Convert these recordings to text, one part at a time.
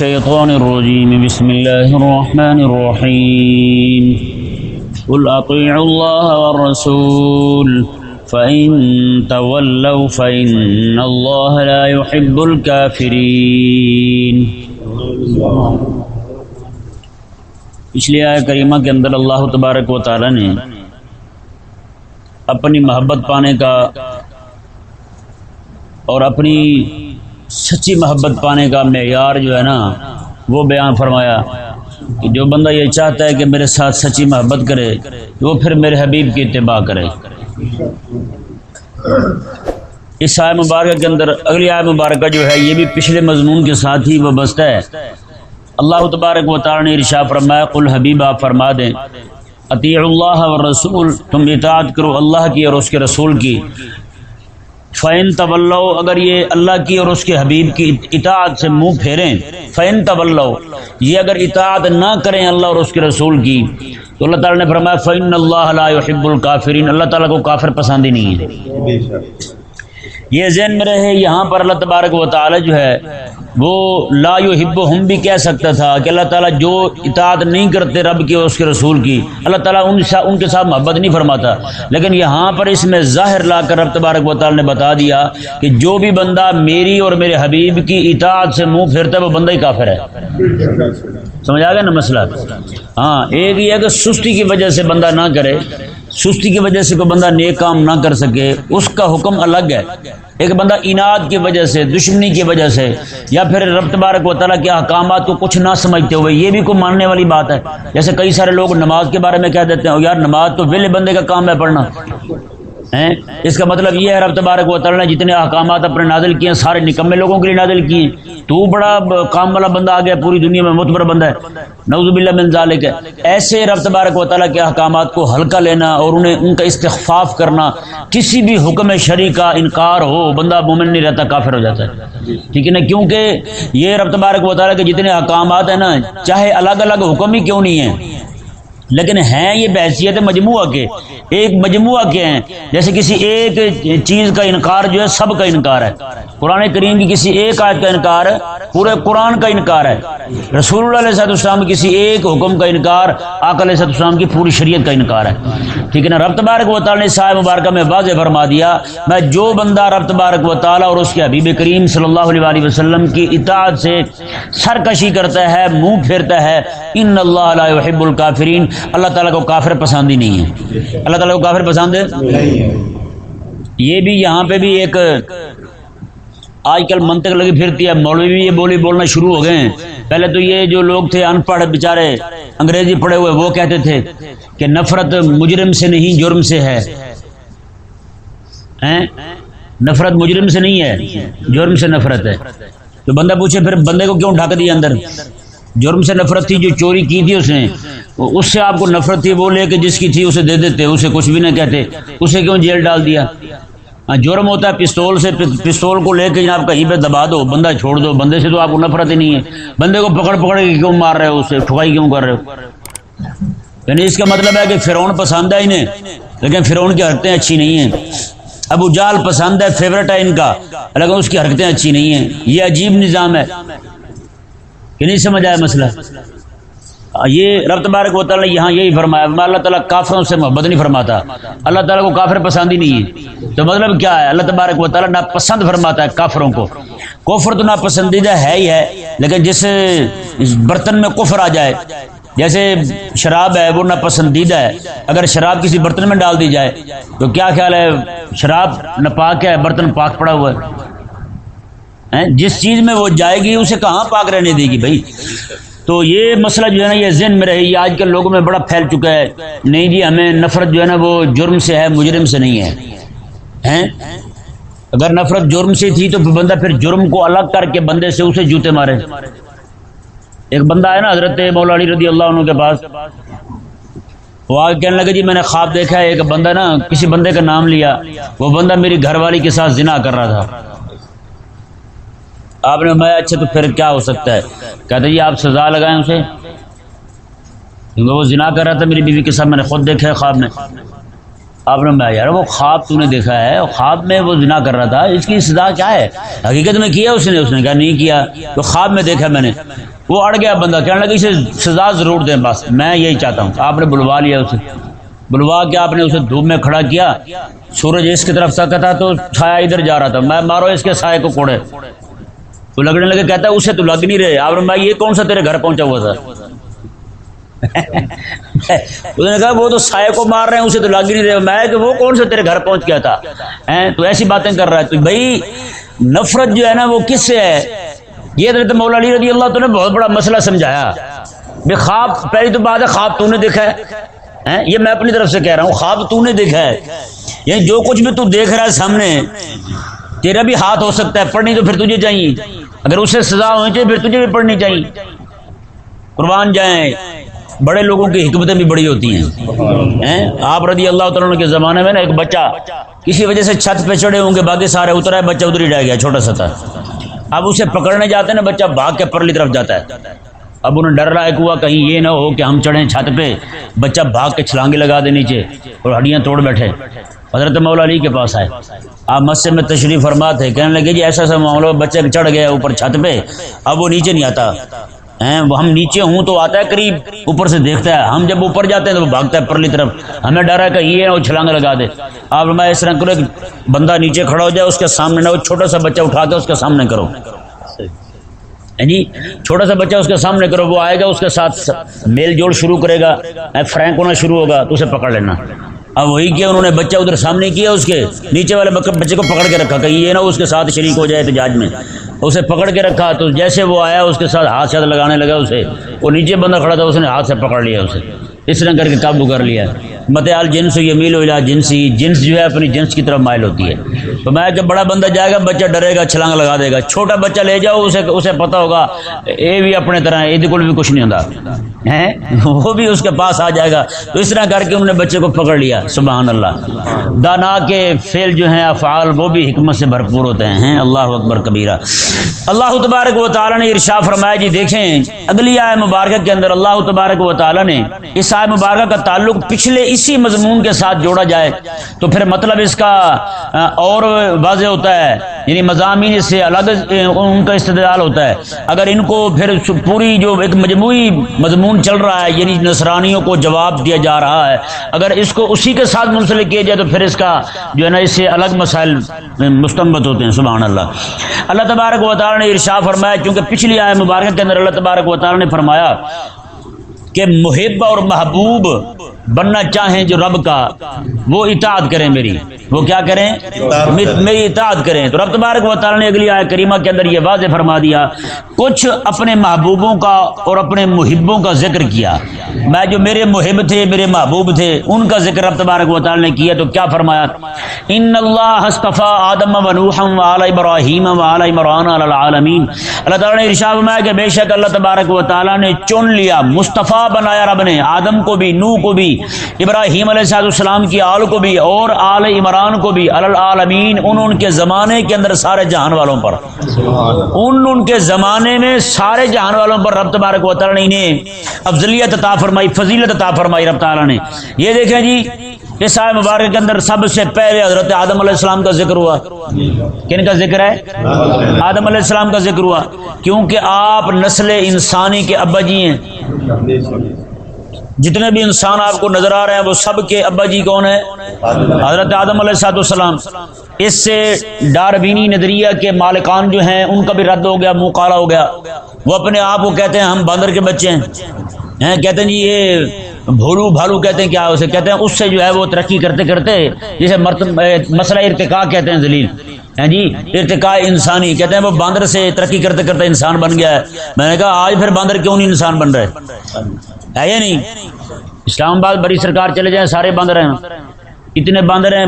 الشيطان الرجيم. بسم الله الرحمن الرحيم. قل أطيعوا الله والرسول، فإن تولوا فإن الله لا يحب الكافرين. پچھلی آئے کریمہ کے اندر اللہ تبارک و تعالی نے اپنی محبت پانے کا اور اپنی سچی محبت پانے کا معیار جو ہے نا، وہ بیان فرمایا کہ جو بندہ یہ چاہتا ہے کہ میرے ساتھ سچی محبت کرے، وہ پھر میرے حبیب کی اتباع کرے۔ اس آئے مبارکہ کے اندر، اگلی آئے مبارکہ جو ہے، یہ بھی پچھلے مضمون کے ساتھ ہی وابستہ ہے۔ اللہ تبارک و تعالی نے ارشا فرمایا، قل حبیب، آپ فرما دیں۔ عطی اللہ و رسول تم اطاعت کرو اللہ کی اور اس کے رسول کی۔ فین طول اگر یہ اللہ کی اور اس کے حبیب کی اطاعت سے منہ پھیریں فین طول یہ اگر اطاعت نہ کریں اللہ اور اس کے رسول کی تو اللہ تعالیٰ نے فرمایا فین اللہ لا يحب الکافرین اللہ تعالیٰ کو کافر پسند ہی نہیں ہے۔ یہ ذہن میں رہے یہاں پر اللہ تبارک و تعالی جو ہے وہ لا یحب ہم بھی کہہ سکتا تھا کہ اللہ تعالیٰ جو اطاعت نہیں کرتے رب کی اور اس کے رسول کی، اللہ تعالیٰ ان ان کے ساتھ محبت نہیں فرماتا۔ لیکن یہاں پر اس میں ظاہر لا کر رب تبارک و تعالی نے بتا دیا کہ جو بھی بندہ میری اور میرے حبیب کی اطاعت سے منہ پھرتا ہے، وہ بندہ ہی کافر ہے۔ سمجھ آ گیا نا مسئلہ؟ ہاں ایک یہ ہے کہ سستی کی وجہ سے بندہ نہ کرے۔ سستی کی وجہ سے کوئی بندہ نیک کام نہ کر سکے، اس کا حکم الگ ہے۔ ایک بندہ انعد کی وجہ سے، دشمنی کی وجہ سے، یا پھر رب تبارک و تعالیٰ کے احکامات کو کچھ نہ سمجھتے ہوئے، یہ بھی کوئی ماننے والی بات ہے۔ جیسے کئی سارے لوگ نماز کے بارے میں کہہ دیتے ہیں یار، نماز تو ویلے بندے کا کام ہے پڑھنا۔ ہیں؟ اس کا مطلب یہ ہے رب تبارک و تعالیٰ نے جتنے احکامات اپنے نازل کیے ہیں، سارے نکمے لوگوں کے لیے نازل کیے تو بڑا کام والا بندہ آ گیا پوری دنیا میں متبر بندہ ہے۔ نوز باللہ من ذالک۔ ہے ایسے رب تبارک و تعالیٰ کے احکامات کو ہلکا لینا اور انہیں ان کا استخفاف کرنا، کسی بھی حکم شرع کا انکار ہو، بندہ مومن نہیں رہتا، کافر ہو جاتا ہے۔ ٹھیک ہے نا؟ کیونکہ یہ رب تبارک و تعالیٰ کے جتنے احکامات ہیں نا، چاہے الگ الگ حکم ہی کیوں نہیں ہیں؟ لیکن ہیں یہ بحثیت مجموعہ کے، ایک مجموعہ کے ہیں۔ جیسے کسی ایک چیز کا انکار جو ہے، سب کا انکار ہے۔ قرآن کریم کی کسی ایک آیت کا انکار پورے قرآن کا انکار ہے۔ رسول اللہ علیہ صاحب السلام کسی ایک حکم کا انکار آک علیہ صاحب السلام کی پوری شریعت کا انکار ہے۔ ٹھیک ہے نا؟ رب تبارک و تعالیٰ نے صاحب مبارکہ میں واضح فرما دیا، میں جو بندہ رب تبارک و تعالیٰ اور اس کے حبیب کریم صلی اللہ علیہ وسلم کی اطاعت سے سرکشی کرتا ہے، منہ پھیرتا ہے، ان اللہ علیہ وحب الکافرین اللہ تعالیٰ کو کافر پسند ہی نہیں ہے۔ اللہ تعالیٰ کو کافر پسند ہے؟ یہ بھی یہاں پہ بھی ایک آج کل منطق لگی پھرتی ہے۔ مولوی بھی یہ بولی بولنا شروع ہو گئے ہیں۔ پہلے تو یہ جو لوگ تھے ان پڑھ بےچارے انگریزی پڑھے ہوئے، وہ کہتے تھے کہ نفرت مجرم سے نہیں، جرم سے ہے۔ نفرت مجرم سے نہیں ہے، جرم سے نفرت ہے۔ تو بندہ پوچھے پھر بندے کو کیوں ڈھک دیا اندر؟ جرم سے نفرت تھی جو چوری کی تھی اس نے اس سے آپ کو نفرت تھی، وہ لے کے جس کی تھی اسے دے دیتے، اسے کچھ بھی نہ کہتے، اسے کیوں جیل ڈال دیا؟ ہاں، جرم ہوتا ہے، پستول سے پستول کو لے کے جناب کہیں پہ دبا دو، بندہ چھوڑ دو، بندے سے تو آپ کو نفرت ہی نہیں ہے۔ بندے کو پکڑ پکڑ کے کیوں مار رہے ہو اسے؟ ٹھکائی کیوں کر رہے ہو؟ یعنی اس کا مطلب ہے کہ فرعون پسند ہے انہیں، لیکن فرعون کی حرکتیں اچھی نہیں ہیں۔ ابو جال پسند ہے فیوریٹ ہے ان کا، لیکن اس کی حرکتیں اچھی نہیں ہیں۔ یہ عجیب نظام ہے۔ کہ نہیں سمجھ آیا مسئلہ۔ یہ رب تبارک و تعالیٰ نے یہاں یہی فرمایا اللہ تعالیٰ کافروں سے محبت نہیں فرماتا۔ اللہ تعالیٰ کو کافر پسند ہی نہیں ہے۔ تو مطلب کیا ہے؟ اللہ تبارک و تعالیٰ ناپسند فرماتا ہے کافروں کو۔ کفر تو ناپسندیدہ ہے ہی ہے، لیکن جس برتن میں کفر آ جائے، جیسے شراب ہے، وہ ناپسندیدہ ہے۔ اگر شراب کسی برتن میں ڈال دی جائے، تو کیا خیال ہے؟ شراب ناپاک ہے، برتن پاک پڑا ہوا ہے۔ جس چیز میں وہ جائے گی، اسے کہاں پاک رہنے دے گی بھائی؟ تو یہ مسئلہ جو ہے نا، یہ ذہن میں رہے یہ آج کل لوگوں میں بڑا پھیل چکا ہے۔ نہیں جی ہمیں نفرت جو ہے نا، وہ جرم سے ہے، مجرم سے نہیں ہے۔ اگر نفرت جرم سے تھی تو بندہ پھر جرم کو الگ کر کے بندے سے اسے جوتے مارے۔ ایک بندہ ہے نا، حضرت مولا علی رضی اللہ عنہ کے پاس۔ وہ آگے کہنے لگا جی میں نے خواب دیکھا ہے، ایک بندہ نا، کسی بندے کا نام لیا۔ وہ بندہ میری گھر والی کے ساتھ زنا کر رہا تھا۔ آپ نے میں اچھا تو پھر کیا ہو سکتا ہے؟ کہتے جی آپ سزا لگائیں اسے۔ کیونکہ وہ زنا کر رہا تھا، میری بیوی کے ساتھ میں نے خود دیکھا ہے خواب میں۔ آپ نے میں یار وہ خواب تو نے دیکھا ہے خواب میں وہ زنا کر رہا تھا، اس کی سزا کیا ہے؟ حقیقت میں کیا اس نے؟ اس نے کہا، نہیں کیا۔ تو خواب میں دیکھا میں نے۔ وہ اڑ گیا بندہ، کہنے لگا، اسے سزا ضرور دیں، بس میں یہی چاہتا ہوں۔ آپ نے بلوا لیا اسے۔ بلوا کے آپ نے اسے دھوپ میں کھڑا کیا۔ سورج اس کی طرف سکا تھا تو چھایا ادھر جا رہا تھا۔ میں مارو اس کے سائے کو کوڑے۔ وہ لگنے لگے، کہتا ہے، اسے تو لگ نہیں رہے۔ آپ نے میں یہ کون سا تیرے گھر پہنچا ہوا تھا؟ اس نے کہا، وہ تو سائے کو مار رہے ہیں، اسے تو لگ نہیں رہے۔ میں کہ وہ کون سا تیرے گھر پہنچ گیا تھا؟ تو ایسی باتیں کر رہا ہے۔ تو بھائی، نفرت جو ہے نا، وہ کس سے ہے؟ یہ حضرت مولا علی رضی اللہ تو نے بہت بڑا مسئلہ سمجھایا۔ بے خواب، پہلی تو بات ہے، خواب تو نے دیکھا ہے۔ یہ میں اپنی طرف سے کہہ رہا ہوں، خواب تو نے دیکھا ہے۔ یعنی جو کچھ بھی تو دیکھ رہا ہے سامنے، تیرا بھی ہاتھ ہو سکتا ہے، پڑھنی تو پھر تجھے چاہیے۔ اگر اسے سزا ہونی چاہیے پھر تجھے بھی پڑھنی چاہیے۔ قربان جائیں۔ بڑے لوگوں کی حکمتیں بھی بڑی ہوتی ہیں۔ آپ رضی اللہ تعالیٰ کے زمانے میں نا ایک بچہ کسی وجہ سے چھت پہ چڑھے ہوں گے، باقی سارے اترا ہے بچہ ادھر ہی رہ گیا، چھوٹا سا تھا۔ اب اسے پکڑنے جاتے ہیں نا، بچہ بھاگ کے پرلی طرف جاتا ہے۔ اب انہیں ڈر رہا ہے ہوا، کہیں یہ نہ ہو کہ ہم چڑھیں چھت پہ۔ بچہ بھاگ کے چھلانگے لگا دے نیچے اور ہڈیاں توڑ بیٹھے۔ حضرت مولا علی کے پاس آئے۔ آپ مسجد میں تشریف فرما تھے کہنے لگے جی ایسا ایسا معاملہ بچے چڑھ گیا اوپر چھت پہ، اب وہ نیچے نہیں آتا۔ ہم نیچے ہوں تو آتا ہے قریب، اوپر سے دیکھتا ہے۔ ہم جب اوپر جاتے ہیں تو وہ بھاگتا ہے پرلی طرف۔ ہمیں ڈر ہے کہ یہ وہ چھلانگ لگا دے۔ آپ میں اس طرح کرو بندہ نیچے کھڑا ہو جائے، اس کے سامنے نہ وہ چھوٹا سا بچہ اٹھا کے اس کے سامنے کرو۔ جی چھوٹا سا بچہ اس کے سامنے کرو، وہ آئے گا، اس کے ساتھ میل جوڑ شروع کرے گا۔ فرینک ہونا شروع ہوگا، تو اسے پکڑ لینا۔ اب وہی کیا انہوں نے بچہ ادھر سامنے کیا اس کے؟ نیچے والے بچے کو پکڑ کے رکھا کہ یہ نہ اس کے ساتھ شریک ہو جائے احتجاج میں۔ اسے پکڑ کے رکھا، تو جیسے وہ آیا اس کے ساتھ ہاتھ شاتھ لگانے لگا اسے۔ وہ نیچے بندہ کھڑا تھا، اس نے ہاتھ سے پکڑ لیا اسے۔ اس نے کر کے قابو کر لیا۔ متعال جنس یہ میل ہو جنسی، جنس جو ہے اپنی جنس کی طرف مائل ہوتی ہے۔ تو میں کہ بڑا بندہ جائے گا، بچہ ڈرے گا، چھلانگ لگا دے گا، چھوٹا بچہ لے جاؤ، اسے اسے پتا ہوگا یہ بھی اپنے طرح یہ بھی کچھ نہیں ہوتا ہے وہ بھی اس کے پاس آ جائے گا۔ تو اس طرح کر کے انہوں نے بچے کو پکڑ لیا، سبحان اللہ۔ دانا کے فیل جو ہیں، افعال، وہ بھی حکمت سے بھرپور ہوتے ہیں۔ اللہ اکبر کبیرہ۔ اللہ تبارک و تعالیٰ نے ارشا فرمایا جی دیکھیں، اگلی آئے مبارکہ کے اندر اللہ تبارک و تعالیٰ نے، اس آئے مبارکہ کا تعلق پچھلے اسی مضمون کے ساتھ جوڑا جائے تو پھر مطلب اس کا اور واضح ہوتا ہے۔ یعنی مضامین سے الگ ان کا استدلال ہوتا ہے۔ اگر ان کو پھر پوری جو ایک مجموعی مضمون چل رہا ہے یعنی نصرانیوں کو جواب دیا جا رہا ہے، اگر اس کو اسی کے ساتھ منسلک کیا جائے تو پھر اس کا جو ہے نا، اس سے الگ مسائل مستمت ہوتے ہیں۔ سبحان اللہ۔ اللہ تبارک و تعالیٰ نے ارشا فرمایا کیونکہ پچھلی آئے مبارک کے اندر اللہ تبارک و تعالیٰ نے فرمایا کہ محب اور محبوب بننا چاہیں جو رب کا وہ اطاعت کریں میری۔ وہ کیا کریں؟ میری اطاعت کریں۔ تو رب تبارک و تعالیٰ نے اگلی آئے کریمہ کے اندر یہ واضح فرما دیا کچھ اپنے محبوبوں کا اور اپنے محبوں کا ذکر کیا۔ میں جو میرے محب تھے میرے محبوب تھے ان کا ذکر رب تبارک و تعالیٰ نے کیا تو کیا فرمایا؟ ان اللہ آدم و نوحم و علی ابراہیم و علی عمران علی العالمین۔ اللہ تعالیٰ نے ارشاد فرمایا کہ بے شک اللہ تبارک و تعالیٰ نے چن لیا مصطفیٰ بنایا رب نے، آدم کو بھی نو کو بھی، ابراہیم علیہ السلام کی آل کو بھی، اور آل عمران کو بھی العالمین، ان ان کے زمانے کے اندر سارے جہان والوں پر۔ ان ان کے زمانے میں سارے جہان والوں پر رب تبارک و تعالی نے افضلیت عطا فرمائی، فضیلت عطا فرمائی رب تعالی نے۔ یہ دیکھیں جی عیسائی مبارک کے اندر سب سے پہلے حضرت آدم علیہ السلام کا ذکر ہوا۔ کن کا ذکر ہے؟ آدم علیہ السلام کا ذکر ہوا۔ کیونکہ آپ نسل انسانی کے ابا جی ہیں۔ جتنے بھی انسان آپ کو نظر آ رہے ہیں، وہ سب کے ابا جی کون ہیں؟ حضرت آدم علیہ سات السلام اس سے ڈاربینی نظریہ کے مالکان جو ہیں، ان کا بھی رد ہو گیا، منہ کالا ہو گیا۔ وہ اپنے آپ کو کہتے ہیں، ہم باندر کے بچے ہیں۔ کہتے ہیں جی یہ بھولو بھالو کہتے ہیں، کیا اسے کہتے ہیں؟ اس سے جو ہے وہ ترقی کرتے کرتے، جسے مسئلہ ارتقا کہتے ہیں ذلیل۔ ہیں جی؟ ارتقاء انسانی، کہتے ہیں وہ باندر سے ترقی کرتے کرتے انسان بن گیا ہے۔ میں نے کہا، آج پھر باندر کیوں نہیں انسان بن رہے؟ ہے یا نہیں؟ اسلام آباد بڑی سرکار چلے جائیں، سارے باندر ہیں۔ اتنے باندر ہیں،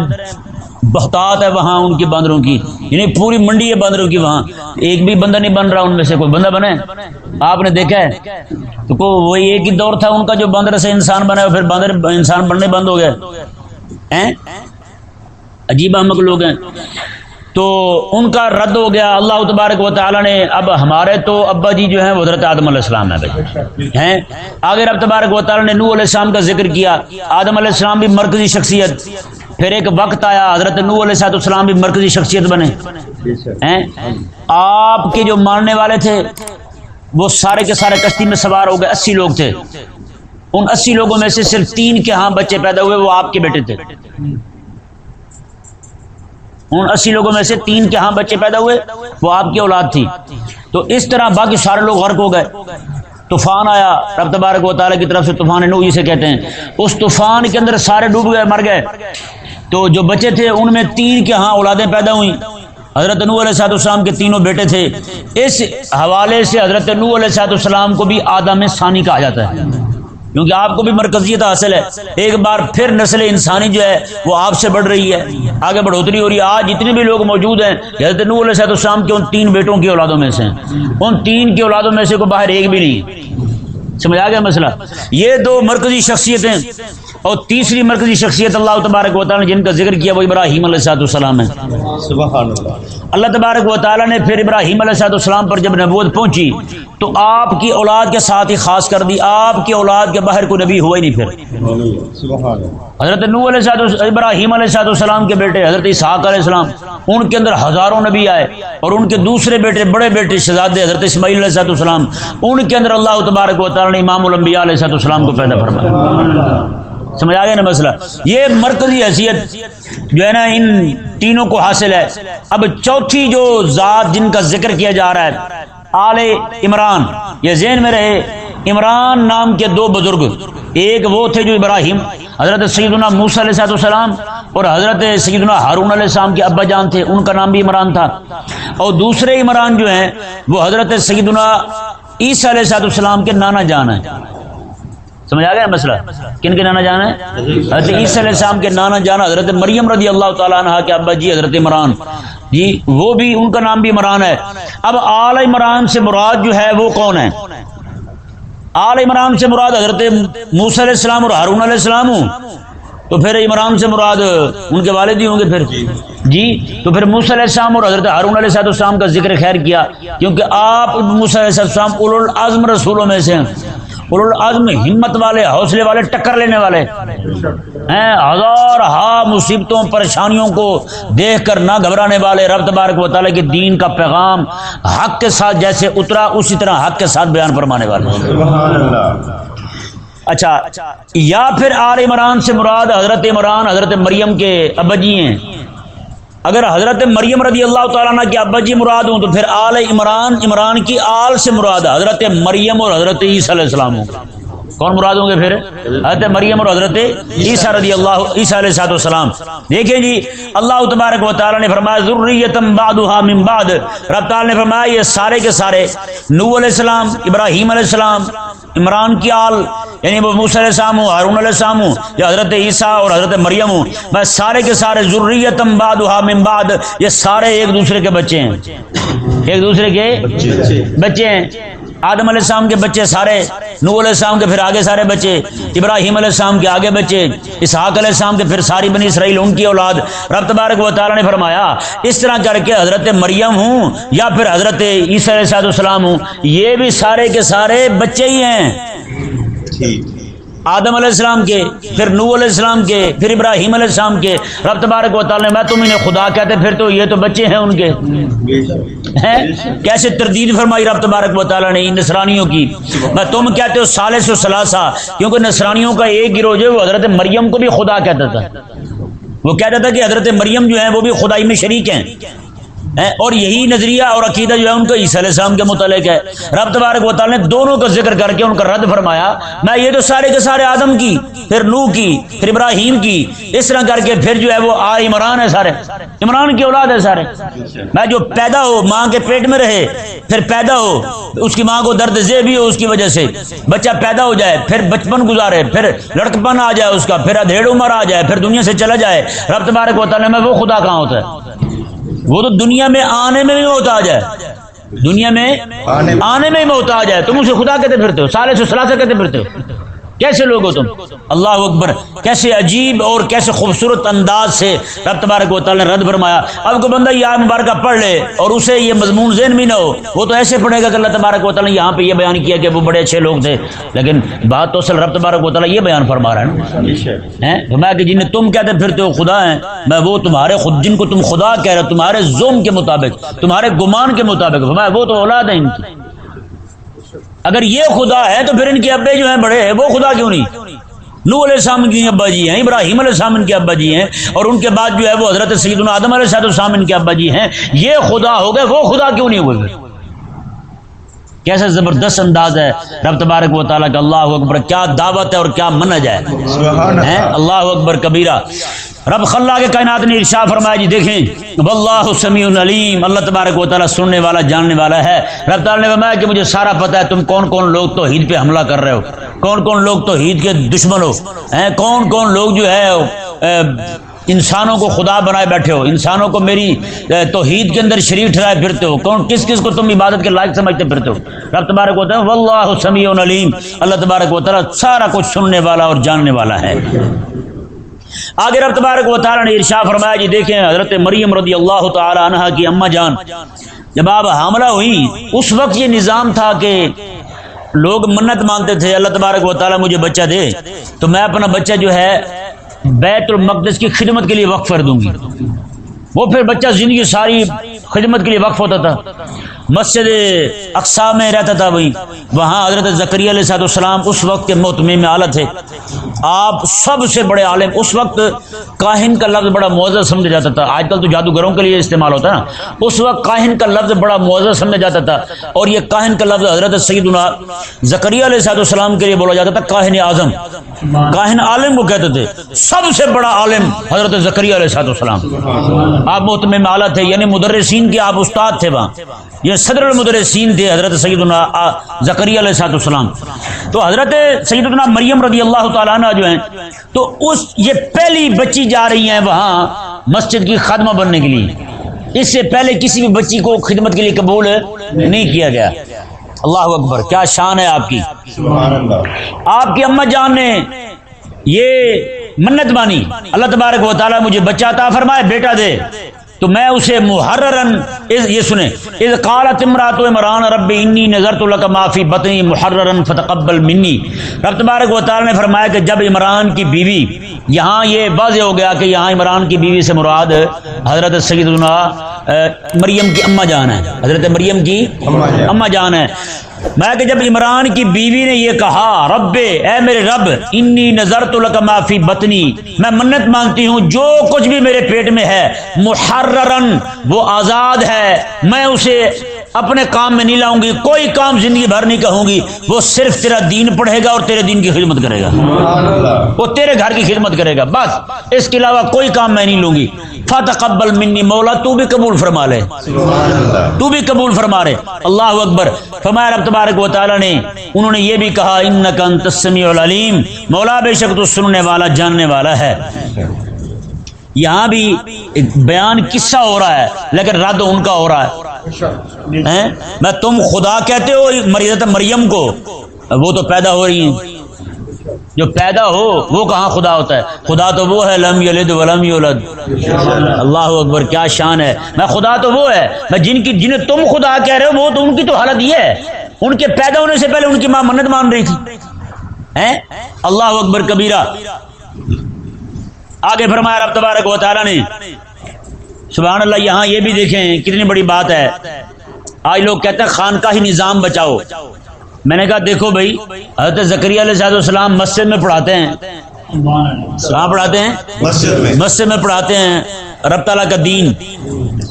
بہتات ہے وہاں ان کی باندروں کی۔ یعنی پوری منڈی ہے باندروں کی وہاں۔ ایک بھی بندہ نہیں بن رہا ان میں سے، کوئی بندہ بنے؟ آپ نے دیکھا ہے؟ تو کو وہی ایک ہی دور تھا ان کا جو باندر سے انسان بنا پھر باندر انسان بننے بند ہو گئے۔ عجیب احمد لوگ ہیں۔ تو ان کا رد ہو گیا۔ اللہ تبارک و تعالیٰ نے اب ہمارے تو ابا جی جو ہیں وہ حضرت آدم علیہ السلام ہے بھائی۔ ہیں؟ آگے رب تبارک و تعالیٰ نے نو علیہ السلام کا ذکر کیا۔ آدم علیہ السلام بھی مرکزی شخصیت۔ پھر ایک وقت آیا حضرت نو علیہ صاحب السلام بھی مرکزی شخصیت بنے۔ ہیں؟ آپ کے جو ماننے والے تھے، وہ سارے کے سارے کشتی میں سوار ہو گئے۔ اسی لوگ تھے۔ ان اسی لوگوں میں سے صرف تین کے ہاں بچے پیدا ہوئے، وہ آپ کے بیٹے تھے۔ ان اسی لوگوں میں سے تین کے ہاں بچے پیدا ہوئے، وہ آپ کی اولاد تھی۔ تو اس طرح باقی سارے لوگ غرق ہو گئے۔ طوفان آیا، رب تبارک و تعالیٰ کی طرف سے طوفان نو جسے کہتے ہیں۔ اس طوفان کے اندر سارے ڈوب گئے، مر گئے۔ تو جو بچے تھے، ان میں تین کے ہاں اولادیں پیدا ہوئیں۔ حضرت نو علیہ صاحب السلام کے تینوں بیٹے تھے۔ اس حوالے سے حضرت نو علیہ صاحب السلام کو بھی آدم ثانی کہا جاتا ہے۔ کیونکہ آپ کو بھی مرکزیت حاصل ہے۔ ایک بار پھر نسل انسانی جو ہے وہ آپ سے بڑھ رہی ہے۔ آگے بڑھوتری ہو رہی ہے۔ آج جتنے بھی لوگ موجود ہیں۔ حضرت نو علیہ صحت السلام کے ان تین بیٹوں کی اولادوں میں سے۔ ان تین کی اولادوں میں سے کو باہر ایک بھی نہیں۔ سمجھ آ گیا مسئلہ؟ یہ دو مرکزی شخصیتیں۔ اور تیسری مرکزی شخصیت اللہ تبارک و تعالیٰ نے جن کا ذکر کیا وہ ابراہیم علیہ صاحب السلام ہے سبحان اللہ۔ اللہ تبارک و تعالیٰ نے پھر ابراہیم علیہ صاحب السلام پر جب نبوت پہنچی تو آپ کی اولاد کے ساتھ ہی خاص کر دی۔ آپ کی اولاد کے باہر کوئی نبی ہوا ہی نہیں پھر۔ سبحان اللہ۔ حضرت نو علیہ صاحب ابراہیم علیہ صاحب السلام کے بیٹے حضرت اسحاق علیہ السلام ان کے اندر ہزاروں نبی آئے اور ان کے دوسرے بیٹے بڑے بیٹے شہزادے حضرت اسماعیل علیہ صاحب السلام ان کے اندر اللہ تبارک و تعالیٰ نے امام الانبیاء علیہ صاحب السلام کو پیدا فرمایا۔ سمجھ آ گیا نا مسئلہ؟ یہ مرکزی حیثیت جو ہے نا ان تینوں کو حاصل ہے۔ اب چوتھی جو ذات جن کا ذکر کیا جا رہا ہے، آل عمران، یہ ذہن میں رہے، عمران نام کے دو بزرگ، ایک وہ تھے جو ابراہیم، حضرت سیدنا موسیٰ علیہ صاحب السلام اور حضرت سیدنا ہارون علیہ السلام کے ابا جان تھے، ان کا نام بھی عمران تھا۔ اور دوسرے عمران جو ہیں، وہ حضرت سیدنا عیسیٰ علیہ صاحب السلام کے نانا جان ہیں۔ سمجھ آ گیا مسئلہ؟ کن کے نانا جان ہے؟ حضرت عیسی علیہ السلام کے نانا جان، حضرت مریم رضی اللہ تعالیٰ عنہ کے ابا جی حضرت عمران۔ جی وہ بھی، ان کا نام بھی عمران ہے۔ اب آل عمران سے مراد جو ہے وہ کون ہے؟ آل عمران سے مراد حضرت موسیٰ علیہ السلام اور ہارون علیہ السلام ہوں۔ تو پھر عمران سے مراد ان کے والد ہی ہوں گے پھر۔ جی تو پھر موسیٰ علیہ السلام اور حضرت ہارون علیہ صاحب السلام کا ذکر خیر کیا، کیونکہ آپ موسیٰ علیہ السلام اول العظم رسولوں میں سے ہیں۔ العظم ہمت والے حوصلے والے ٹکر لینے والے۔ ہیں ہزار ہا مصیبتوں پریشانیوں کو دیکھ کر نہ گھبرانے والے۔ رب تبارک و تعالیٰ کے دین کا پیغام حق کے ساتھ جیسے اترا اسی طرح حق کے ساتھ بیان فرمانے والے۔ سبحان اللہ۔ اچھا یا پھر آل عمران سے مراد حضرت عمران حضرت مریم کے ابجی ہیں۔ اگر حضرت مریم رضی اللہ تعالیٰ عنہ کے ابا جی مراد ہوں تو پھر آل عمران عمران کی آل سے مراد ہے، حضرت مریم اور حضرت عیسی علیہ السلام ہوں۔ کون مراد ہوں گے پھر؟ حضرت مریم اور حضرت عیسیٰ رضی اللہ عیسیٰ علیہ صاحب السلام دیکھیں جی اللہ تبارک و تعالیٰ نے فرمایا ذریتم بعدها من بعد۔ رب تعالیٰ نے فرمایا یہ سارے کے سارے نو علیہ السلام ابراہیم علیہ السلام عمران کی آل یعنی وہ موسیٰ علیہ السلام ہوں ہارون علیہ السلام ہوں یا حضرت عیسیٰ اور حضرت مریم ہوں بس سارے کے سارے ذریتم بعدها من بعد۔ یہ سارے ایک دوسرے کے بچے ہیں۔ ایک دوسرے کے بچے ہیں۔ آدم علیہ السلام کے بچے سارے نو علیہ السلام کے پھر آگے سارے بچے، ابراہیم علیہ السلام کے آگے بچے، اسحاق علیہ السلام کے پھر ساری بنی اسرائیل، ان کی اولاد۔ رب تبارک و تعالیٰ نے فرمایا، اس طرح کر کے حضرت مریم ہوں یا پھر حضرت عیسی علیہ السلام ہوں، یہ بھی سارے کے سارے بچے ہی ہیں۔ ٹھیک۔ آدم علیہ السلام کے، پھر نو علیہ السلام کے، پھر ابراہیم علیہ السلام کے۔ رب تبارک و تعالیٰ میں تم انہیں خدا کہتے پھر تو یہ تو بچے ہیں ان کے۔ ہیں؟ کیسے تردید فرمائی رب تبارک و تعالیٰ نے ان نصرانیوں کی؟ میں تم کہتے ہو سالس و سلاسا کیونکہ نصرانیوں کا ایک گروہ جو ہے وہ حضرت مریم کو بھی خدا کہتا تھا۔ وہ کہتا تھا کہ حضرت مریم جو ہیں وہ بھی خدائی میں شریک ہیں؟ اور یہی نظریہ اور عقیدہ جو ہے ان کا عیسیٰ علیہ السلام کے متعلق ہے۔ رب تبارک و تعالیٰ نے دونوں کا ذکر کر کے ان کا رد فرمایا۔ میں یہ تو سارے کے سارے آدم کی، پھر نو کی، پھر ابراہیم کی، اس طرح کر کے پھر جو ہے وہ آ عمران ہے سارے۔ عمران کی اولاد ہے سارے۔ میں جو پیدا ہو، ماں کے پیٹ میں رہے، پھر پیدا ہو، اس کی ماں کو درد زے بھی ہو اس کی وجہ سے۔ بچہ پیدا ہو جائے، پھر بچپن گزارے، پھر لڑکپن آ جائے اس کا، پھر ادھیڑ عمر آ جائے، پھر دنیا سے چلا جائے۔ رب تبارک و تعالیٰ میں وہ خدا کہاں ہوتا ہے۔ وہ تو دنیا میں آنے میں بھی محتاج ہے۔ دنیا میں آنے میں- محتاج ہے۔ تم اسے خدا کہتے پھرتے ہو سالے سے سلاسہ کہتے پھرتے ہو۔ کیسے لوگ ہو تم؟ اللہ اکبر، کیسے عجیب اور کیسے خوبصورت انداز سے رب تبارک و تعالیٰ نے رد فرمایا۔ اب کو بندہ یہ مبارکہ پڑھ لے اور اسے یہ مضمون ذہن بھی نہ ہو۔ وہ تو ایسے پڑھے گا کہ اللہ تبارک و تعالیٰ نے یہاں پہ یہ بیان کیا کہ وہ بڑے اچھے لوگ تھے۔ لیکن بات تو اصل رب تبارک و تعالیٰ یہ بیان فرما رہا ہے نا۔ فرمایا کہ جنہیں تم کہتے پھرتے ہو خدا ہیں۔ میں وہ تمہارے خود، جن کو تم خدا کہہ رہے ہو، تمہارے زوم کے مطابق، تمہارے گمان کے مطابق، فرمایا وہ تو اولاد ہیں ان کی۔ اگر یہ خدا ہے تو پھر ان کے ابے جو ہیں بڑے ہیں، وہ خدا کیوں نہیں؟ نو علیہ السلام کی ابا جی ہیں، ابراہیم علیہ السلام ان کے ابا جی ہیں، اور ان کے بعد جو ہے وہ حضرت سید العدم علیہ السلام ان کے ابا جی ہیں۔ یہ خدا ہو گئے، وہ خدا کیوں نہیں ہوئے کیسا زبردست انداز ہے رب تبارک و تعالیٰ کا اللہ اکبر کیا دعوت ہے اور کیا منج ہے؟ اللہ۔ اللہ اکبر کبیرہ۔ رب خلا کے کائنات نے ارشا فرمایا جی دیکھیں واللہ سمیع علیم اللہ تبارک و تعالیٰ سننے والا جاننے والا ہے۔ رب تعالیٰ نے فرمایا کہ مجھے سارا پتہ ہے تم کون کون لوگ توحید پہ حملہ کر رہے ہو؟ کون کون لوگ توحید کے دشمن ہو؟ کون کون لوگ جو ہے انسانوں کو خدا بنائے بیٹھے ہو، انسانوں کو میری توحید کے اندر شریف ٹھہرائے پھرتے ہو۔ کون، کس کس کو تم عبادت کے لائق سمجھتے پھرتے ہو؟ رب تبارک و تعالیٰ واللہ سمیع علیم۔ اللہ تبارک و تعالیٰ سارا کچھ سننے والا اور جاننے والا ہے۔ آگے رب تبارک و تعالیٰ نے ارشا فرمایا جی دیکھیں حضرت مریم رضی اللہ تعالی عنہ کی اما جان، جب آپ حاملہ ہوئی اس وقت یہ نظام تھا کہ لوگ منت مانتے تھے، اللہ تبارک و تعالیٰ مجھے بچہ دے۔ تو میں اپنا بچہ جو ہے بیت المقدس کی خدمت کے لیے وقف کر دوں گی وہ پھر بچہ زندگی ساری خدمت کے لیے وقف ہوتا تھا۔ مسجد اقسا میں رہتا تھا وہی وہاں حضرت زکری علیہ صاحب السلام اس وقت کے محتمے میں اعلیٰ تھے۔ آپ سب سے بڑے عالم اس وقت کاہن کا لفظ بڑا معزز سمجھا جاتا تھا۔ آج کل تو جادوگروں کے لیے استعمال ہوتا ہے نا۔ اس وقت کاہن کا لفظ بڑا معزز سمجھا جاتا تھا۔ اور یہ کاہن کا لفظ حضرت سیدنا زکری علیہ صاحب السلام کے لیے بولا جاتا تھا، کاہن اعظم۔ کاہن عالم کو کہتے تھے۔ سب سے بڑا عالم حضرت زکری علیہ صاحب السلام آپ محتمے میں اعلیٰ تھے یعنی مدرسین کے آپ استاد تھے وہاں۔ یہ صدر المدرسین تھے حضرت سیدنا زکری علیہ صاحب السلام تو حضرت سیدنا مریم رضی اللہ تعالیٰ عنہ جو ہیں تو اس یہ پہلی بچی جا رہی ہیں وہاں مسجد کی خادمہ بننے کے لیے۔ اس سے پہلے کسی بھی بچی کو خدمت کے لیے قبول نہیں کیا گیا۔ اللہ اکبر کیا شان ہے آپ کی۔ آپ کی اما جان نے یہ منت مانی۔ اللہ تبارک و تعالیٰ مجھے بچہ عطا فرمائے بیٹا دے۔ تو میں اسے محررن یہ سنیں۔ اذ قالت امرات عمران رب انی نظرت لک ما فی بطنی محررن فتقبل منی۔ رب تبارک و تعالیٰ نے فرمایا کہ جب عمران کی بیوی یہاں یہ واضح ہو گیا کہ یہاں عمران کی بیوی سے مراد حضرت سیدنا مریم کی اما جان ہے۔ حضرت مریم کی اماں جان۔ اما جان ہے۔ میں کہ جب عمران کی بیوی نے یہ کہا رب اے میرے رب، انی نظر تو معافی بتنی میں منت مانگتی ہوں، جو کچھ بھی میرے پیٹ میں ہے، محررن، وہ آزاد ہے، میں اسے اپنے کام میں نہیں لاؤں گی کوئی کام زندگی بھر نہیں کہوں گی وہ صرف تیرا دین پڑھے گا اور تیرے دین کی خدمت کرے گا۔ وہ تیرے گھر کی خدمت کرے گا بس۔ اس کے علاوہ کوئی کام میں نہیں لوں گی۔ فتقبل منی مولا تو بھی قبول فرما لے۔ تو بھی قبول فرما رہے اللہ اکبر۔ فرمایا رب تبارک و تعالی نے انہوں نے یہ بھی کہا انک انت السمیع العلیم مولا بے شک تو سننے والا جاننے والا ہے۔ یہاں بھی ایک بیان قصہ ہو رہا ہے، لیکن رد ان کا ہو رہا ہے۔ میں تم خدا کہتے ہو مریضت مریم کو؟ وہ تو پیدا ہو رہی ہیں۔ جو پیدا ہو، وہ کہاں خدا ہوتا ہے؟ خدا تو وہ ہے، لم یلد ولم یولد۔ اللہ اکبر، کیا شان ہے۔ میں خدا تو وہ ہے، میں جن کی، جنہیں تم خدا کہہ رہے ہو، وہ تو ان کی تو حالت یہ ہے۔ ان کے پیدا ہونے سے پہلے ان کی ماں منت مان رہی تھی۔ اللہ اکبر، کبیرہ۔ آگے فرمایا رب تبارک و تعالیٰ نے سبحان اللہ یہاں یہ بھی دیکھیں کتنی بڑی بات ہے۔ آج لوگ کہتے ہیں خانقاہی نظام بچاؤ۔ میں نے کہا دیکھو بھائی حضرت زکریہ علیہ صاحب السلام مسجد میں پڑھاتے ہیں۔ کہاں پڑھاتے ہیں؟ مسجد میں۔ مسجد میں پڑھاتے ہیں۔ رب تعالیٰ کا دین۔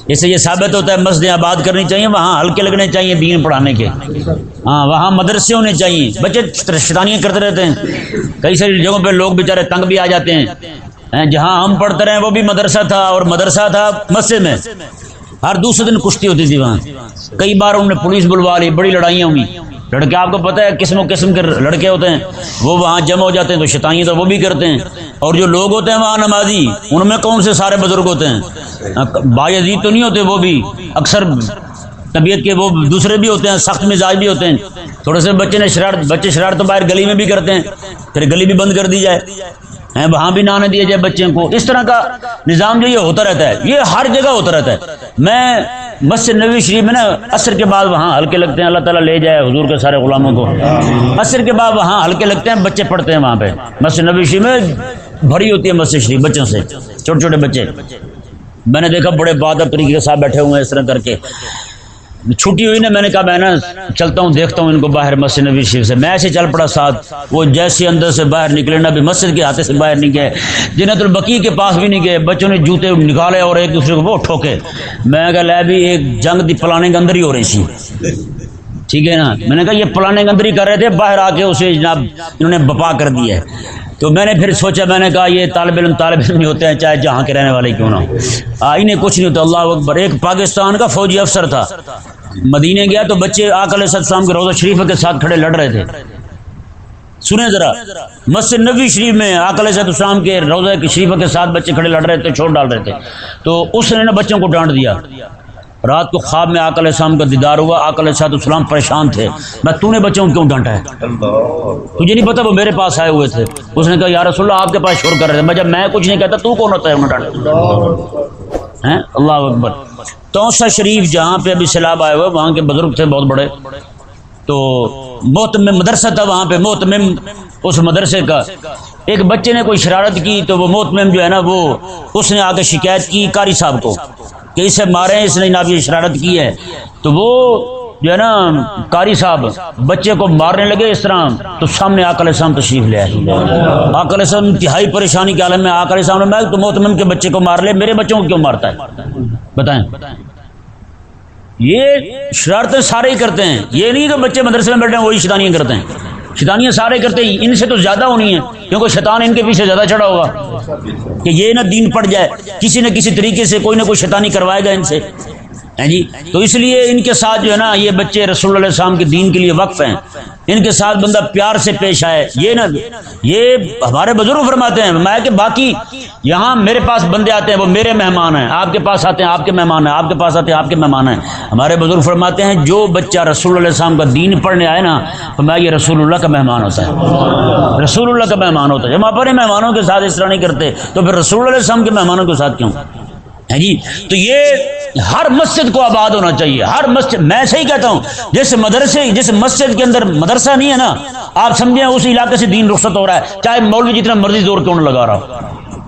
اس سے یہ ثابت ہوتا ہے مسجدیں آباد کرنی چاہیے وہاں ہلکے لگنے چاہیے دین پڑھانے کے۔ ہاں وہاں مدرسے ہونے چاہیے۔ بچے شیطانیاں کرتے رہتے ہیں۔ کئی ساری جگہوں پہ لوگ بیچارے تنگ بھی آ جاتے ہیں، جہاں ہم پڑھتے رہے وہ بھی مدرسہ تھا اور مدرسہ تھا مسجد میں۔ ہر دوسرے دن کشتی ہوتی تھی وہاں۔ کئی بار انہوں نے پولیس بلوا لی، بڑی لڑائیاں ہوئی لڑکے، آپ کو پتہ ہے قسم و قسم کے لڑکے ہوتے ہیں۔ وہ وہاں جمع ہو جاتے ہیں، تو شیطانیاں تو وہ بھی کرتے ہیں۔ اور جو لوگ ہوتے ہیں وہاں نمازی، ان میں کون سے سارے بزرگ ہوتے ہیں؟ باعزید تو نہیں ہوتے وہ بھی، اکثر طبیعت کے وہ دوسرے بھی ہوتے ہیں، سخت مزاج بھی ہوتے ہیں۔ تھوڑے سے بچے نے شرارت، بچے شرارت تو باہر گلی میں بھی کرتے ہیں، پھر گلی بھی بند کر دی جائے۔ ہیں۔ وہاں بھی نہ دیا جائے بچے کو۔ اس طرح کا نظام جو یہ ہوتا رہتا ہے، یہ ہر جگہ ہوتا رہتا ہے۔ میں مسجد نبی شریف میں نا عصر کے بعد وہاں ہلکے لگتے ہیں۔ اللہ تعالیٰ لے جائے حضور کے سارے غلاموں کو۔ عصر کے بعد وہاں ہلکے لگتے ہیں، بچے پڑھتے ہیں وہاں پہ۔ مسجد نبی شریف میں بھری ہوتی ہے مسجد شریف بچوں سے، چھوٹے چھوٹے بچے۔ میں نے دیکھا بڑے بہادر طریقے کے ساتھ بیٹھے ہوئے ہیں اس طرح کر کے۔ چھٹی ہوئی نا، میں نے کہا میں نا چلتا ہوں، دیکھتا ہوں ان کو باہر مسجد نبی شریف سے۔ میں ایسے چل پڑا ساتھ، وہ جیسے اندر سے باہر نکلے نا بھی مسجد کے ہاتھے سے باہر نہیں گئے۔ جنت البقی کے پاس بھی نہیں گئے، بچوں نے جوتے نکالے اور ایک دوسرے کو وہ ٹھوکے۔ میں کہا، لے بھی، ایک جنگ دی پلانے کے اندر ہی ہو رہی سی۔ ٹھیک ہے نا؟ میں نے کہا، یہ پلانے کے اندر ہی کر رہے تھے، باہر آ کے اسے جناب انہوں نے بپا کر دیا ہے۔ تو میں نے پھر سوچا، میں نے کہا یہ طالب علم طالب علم نہیں ہوتے ہیں، چاہے جہاں کے رہنے والے کیوں نہ ہو انہیں کچھ نہیں ہوتا اللہ اکبر، ایک پاکستان کا فوجی افسر تھا۔ مدینے گیا تو بچے آکل السلام کے روزہ شریف کے ساتھ کھڑے لڑ رہے تھے۔ سنیں ذرا، مسجد نبی شریف میں آکل السلام کے روزہ شریف کے ساتھ بچے کھڑے لڑ رہے تھے، چھوڑ ڈال رہے تھے۔ تو اس نے نا بچوں کو ڈانٹ دیا۔ رات کو خواب میں آکل السلام کا دیدار ہوا آکل صاحب السلام پریشان تھے۔ میں تو نے بچوں کیوں ڈانٹا ہے؟ تجھے نہیں پتا وہ میرے پاس آئے ہوئے تھے۔ اس نے کہا، یا رسول اللہ، آپ کے پاس شور کر رہے تھے۔ میں جب میں کچھ نہیں کہتا، تو کون ہوتا ہے انہیں ڈانٹا؟ ہیں؟ اللہ اکبر۔ توسا شریف جہاں پہ ابھی سیلاب آئے ہوئے، وہاں کے بزرگ تھے بہت بڑے۔ تو محتمم مدرسہ تھا وہاں پہ محتمم اس مدرسے کا۔ ایک بچے نے کوئی شرارت کی، تو وہ محتمم جو ہے نا، وہ اس نے آ کے شکایت کی قاری صاحب کو۔ کہ اسے مارے، اس نے جناب یہ شرارت کی ہے۔ تو وہ جو ہے نا، قاری صاحب، بچے کو مارنے لگے اس طرح، تو سامنے آکل السلام تشریف لے آئے۔ آکل السلام انتہائی پریشانی کے عالم میں آکل السلام نے میں تو محتمم کے بچے کو مار لے، میرے بچوں کو کیوں مارتا ہے؟ بتائیں۔ یہ شرارتیں سارے ہی کرتے ہیں۔ یہ نہیں کہ بچے مدرسے میں بیٹھے ہیں، وہی شیطانیاں کرتے ہیں۔ شیطانیاں سارے کرتے ہی، ان سے تو زیادہ ہونی ہیں، کیونکہ شیطان ان کے پیچھے زیادہ چڑھا ہوگا۔ کہ یہ نہ دین پڑ جائے، کسی نہ کسی طریقے سے کوئی نہ کوئی شیطانی کروائے گا ان سے۔ ہیں جی تو اس لیے ان کے ساتھ جو ہے نا یہ بچے رسول اللہ علیہ السلام کے دین کے لیے وقف ہیں۔ ان کے ساتھ بندہ پیار سے پیش آئے۔ یہ نا، یہ ہمارے بزرگ فرماتے ہیں میں کہ باقی یہاں میرے پاس بندے آتے ہیں، وہ میرے مہمان ہیں۔ آپ کے پاس آتے ہیں، آپ کے مہمان ہیں۔ آپ کے پاس آتے ہیں، آپ کے مہمان ہیں۔ ہمارے بزرگ فرماتے ہیں، جو بچہ رسول اللہ علیہ السلام کا دین پڑھنے آئے نا، فرمایا یہ رسول اللہ کا مہمان ہوتا ہے۔ رسول اللہ کا مہمان ہوتا ہے۔ جب اپنے مہمانوں کے ساتھ اس طرح نہیں کرتے، تو پھر رسول اللہ علیہ السلام کے مہمانوں کے ساتھ کیوں؟ ہے جی؟ تو یہ ہر مسجد کو آباد ہونا چاہیے۔ ہر مسجد، میں صحیح کہتا ہوں، جس مدرسے، جس مسجد کے اندر مدرسہ نہیں ہے نا، آپ سمجھیں اس علاقے سے دین رخصت ہو رہا ہے۔ چاہے مولوی جتنا مرضی زور کیوں نہ لگا رہا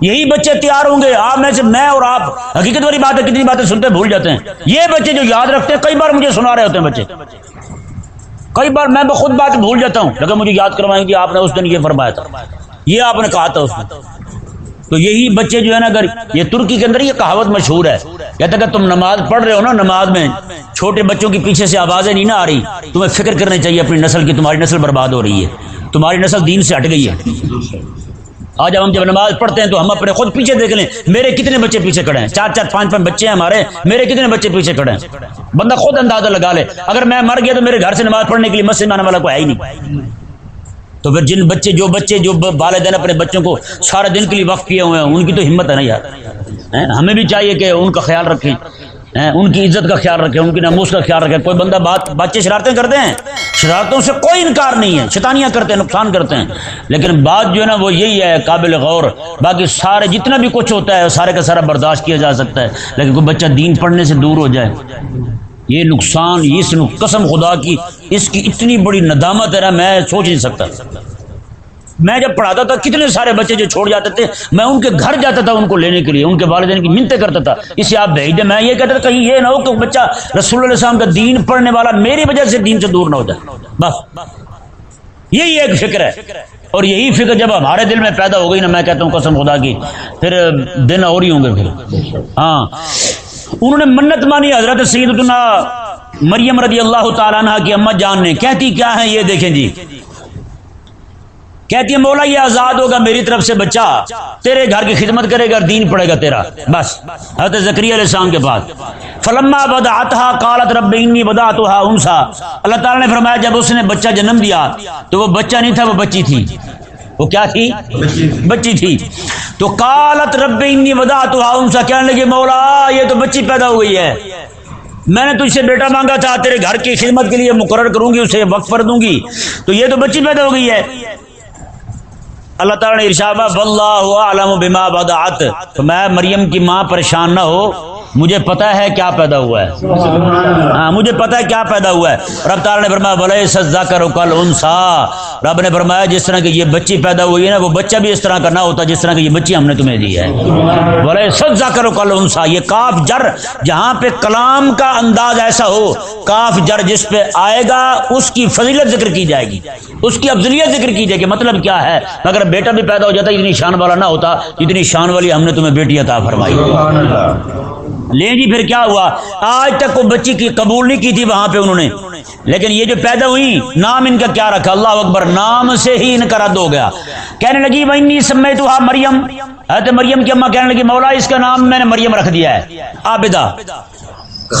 یہی بچے تیار ہوں گے۔ آپ میں سے میں اور آپ حقیقت والی بات ہے، کتنی باتیں سنتے بھول جاتے ہیں۔ یہ بچے جو یاد رکھتے ہیں، کئی بار مجھے سنا رہے ہوتے ہیں بچے۔ کئی بار میں بخود بات بھول جاتا ہوں لیکن مجھے یاد کروائیں گے، آپ نے اس دن یہ فرمایا تھا۔ یہ آپ نے کہا تھا اس دن۔ تو یہی بچے جو ہے نا اگر یہ ترکی کے اندر یہ کہاوت مشہور ہے کہتا کہ تم نماز پڑھ رہے ہو نا، نماز میں چھوٹے بچوں کی پیچھے سے آوازیں نہیں نہ آ رہی، تمہیں فکر کرنی چاہیے اپنی نسل کی تمہاری نسل برباد ہو رہی ہے، تمہاری نسل دین سے ہٹ گئی ہے۔ آج ہم جب نماز پڑھتے ہیں تو ہم اپنے خود پیچھے دیکھ لیں، میرے کتنے بچے پیچھے کھڑے ہیں؟ چار چار پانچ پانچ بچے ہیں ہمارے، میرے کتنے بچے پیچھے کھڑے ہیں؟ بندہ خود اندازہ لگا لے، اگر میں مر گیا تو میرے گھر سے نماز پڑھنے کے لیے مسجد میں آنے والا کوئی ہے ہی نہیں۔ تو پھر جن بچے، جو بچے، جو والدین اپنے بچوں کو سارے دن کے لیے وقف کیے ہوئے ہیں، ان کی تو ہمت ہے نا یار؟ ہمیں بھی چاہیے کہ ان کا خیال رکھیں۔ ان کی عزت کا خیال رکھیں، ان کی ناموس کا خیال رکھیں۔ کوئی بندہ بات بچے شرارتیں کرتے ہیں؟ شرارتوں سے کوئی انکار نہیں ہے، شیطانیاں کرتے ہیں، نقصان کرتے ہیں۔ لیکن بات جو ہے نا، وہ یہی ہے، قابل غور۔ باقی سارے، جتنا بھی کچھ ہوتا ہے، سارے کا سارا برداشت کیا جا سکتا ہے۔ لیکن کوئی بچہ دین پڑھنے سے دور ہو جائے۔ یہ نقصان اس قسم خدا کی، اس کی اتنی بڑی ندامت ہے نا، میں سوچ نہیں سکتا۔ میں جب پڑھاتا تھا، کتنے سارے بچے جو چھوڑ جاتے تھے، میں ان کے گھر جاتا تھا ان کو لینے کے لیے، ان کے والدین کی منتیں کرتا تھا۔ اسے آپ بھیج دیں، میں یہ کہتا تھا، کہیں یہ نہ ہو کہ بچہ رسول اللہ السلام کا دین پڑھنے والا میری وجہ سے دین سے دور نہ ہو جائے۔ بس۔ یہی ایک فکر ہے۔ اور یہی فکر جب ہمارے دل میں پیدا ہو گئی نا، میں کہتا ہوں قسم خدا کی، پھر دن اور ہی ہوں گے پھر۔ ہاں۔ انہوں نے منت مانی حضرت سیدنا مریم رضی اللہ تعالیٰ عنہ کی اما جان نے کہتی کیا ہے یہ دیکھیں جی؟ کہتی ہے، مولا یہ آزاد ہوگا میری طرف سے بچہ، تیرے گھر کی خدمت کرے گا دین پڑے گا تیرا۔ بس، حضرت ذکری علیہ السلام کے پاس فلما بدعتها قالت رب انی بدعتها انسا۔ اللہ تعالی نے فرمایا، جب اس نے بچہ جنم دیا تو وہ بچہ نہیں تھا، وہ بچی تھی۔ وہ کیا تھی؟ بچی تھی۔ تو قالت رب انی بدعتها ہاں انسا کہنے لگی مولا، یہ تو بچی پیدا ہو گئی ہے۔ میں نے تجھ سے بیٹا مانگا تھا، تیرے گھر کی خدمت کے لیے مقرر کروں گی، اسے وقت پر دوں گی۔ تو یہ تو بچی پیدا ہو گئی ہے۔ اللہ تعالیٰ نے ارشاد واللہ عالم بما بدعت تو میں مریم کی ماں پریشان نہ ہو۔ مجھے پتا ہے کیا پیدا ہوا ہے۔ ہاں مجھے پتا ہے کیا پیدا ہوا ہے۔ رب تعالیٰ نے فرمایا بولے سزا کرو کل انسا رب نے فرمایا، جس طرح کی یہ بچی پیدا ہوئی ہے نا، وہ بچہ بھی اس طرح کا نہ ہوتا جس طرح کی یہ بچی ہم نے تمہیں دی ہے۔ بولے سزا کرو کل انسا یہ کاف جر جہاں پہ کلام کا انداز ایسا ہو، کاف جر جس پہ آئے گا، اس کی فضیلت ذکر کی جائے گی۔ اس کی افضلیت ذکر کی جائے گی۔ مطلب کیا ہے؟ اگر بیٹا بھی پیدا ہو جاتا اتنی شان والا نہ ہوتا اتنی شان والی ہم نے تمہیں بیٹی عطا فرمائی۔ اللہ۔ لیں جی پھر کیا ہوا؟ آج تک وہ بچی کی قبول نہیں کی تھی وہاں پہ انہوں نے۔ لیکن یہ جو پیدا ہوئی، نام ان کا کیا رکھا؟ اللہ اکبر، نام سے ہی ان کا رد ہو گیا۔ کہنے لگی وہی سمے تو مریم۔ حضرت مریم کی اما کہنے لگی، مولا، اس کا نام میں نے مریم رکھ دیا ہے۔ عابدہ